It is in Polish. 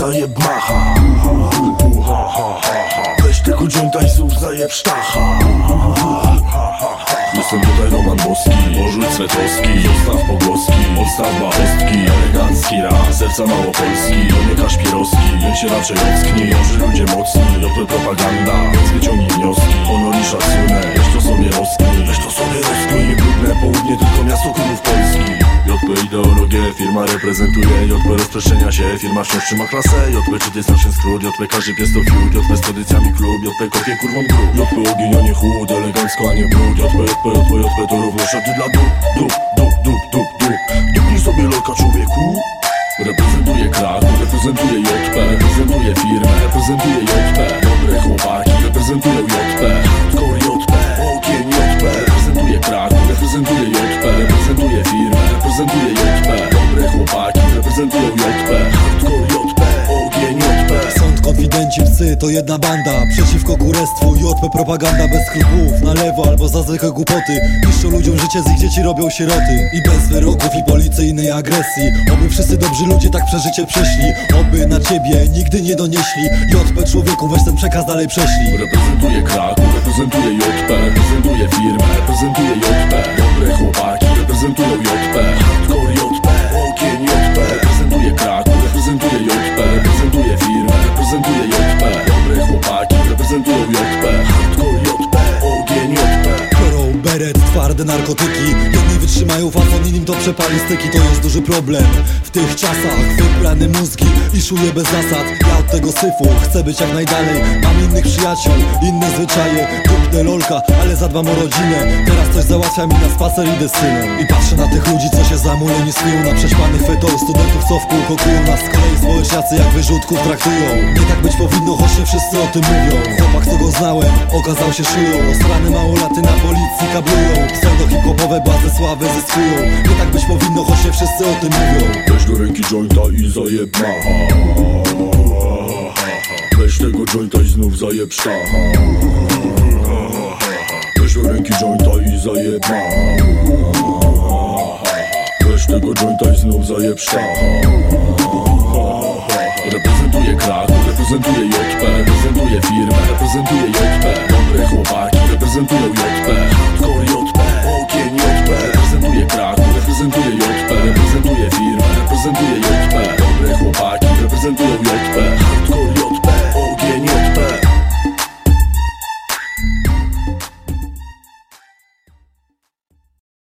zajeb macha Hu, ha, ha, ha, ha. Weź tego jointa i znów zajeb sztacha. Jestem tutaj Roman Boski. Porzuć swe troski, zostaw pogłoski. Odstaw bałostki, elegancki raz Serca małopolski, to nie kaszpierowski Więc się raczej ocknij, że ludzie mocni. JP propaganda, więc wyciągnij wnioski. Honor i szacunek, weź to sobie rozknij Weź to sobie rozknij, brudne południe, tylko miasto królów Polski JP ideologię, firma reprezentuje JP rozprzestrzenia się, firma wciąż trzyma klasę JP czy to jest nasz skrót, JP każdy pies to fiut JP z tradycjami klub, JP kopie kurwą grób JP ogień, a nie chłód, elegancko, a nie brud JP, JP, JP, JP to równo szaty dla dup Dup, dup, dup, dup, dup. Dupnij sobie lolka człowieku. Reprezentuje Kraków, reprezentuje JP Reprezentuje firmę, reprezentuje to jedna banda. Przeciwko kurestwu, JP propaganda bez skrupłów Na lewo albo za zwykłe głupoty. Niszczą ludziom życie, z ich dzieci robią sieroty. I bez wyroków i policyjnej agresji. Oby wszyscy dobrzy ludzie tak przeżycie przeszli. Oby na ciebie nigdy nie donieśli. JP człowieku, weź ten przekaz dalej prześlij. Reprezentuje Kraków, reprezentuje JP Reprezentuje firmę, beret, twarde narkotyki Jedni wytrzymają fason, innym to przepali styki To jest duży problem. W tych czasach Wybrane mózgi i szuję bez zasad. Ja od tego syfu chcę być jak najdalej. Mam innych przyjaciół, inne zwyczaje. Kupnę lolka, ale zadbam o rodzinę. Teraz coś załatwia mi na spacer idę z synem. I patrzę na tych ludzi, co się zamuleni snują Na prześpanych fetol studentów, co w kółko kują Nas z społeczniacy jak wyrzutków traktują. Nie tak być powinno, choć nie wszyscy o tym mówią. Chłopak, co go znałem, okazał się szyją. Osrane małolaty na policji kablują. Pseudo hip-hopowe bazy sławy zyskują Nie tak być powinno, choć nie wszyscy o tym mówią. Weź do ręki jointa i zajeb Weź tego jointa i znów zajeb Weź do ręki jointa i zajeb Weź tego jointa i znów zajeb sztacha Reprezentuje Kraków, reprezentuje JP Reprezentuje firmę, reprezentuje JP Dobre chłopaki, reprezentują JP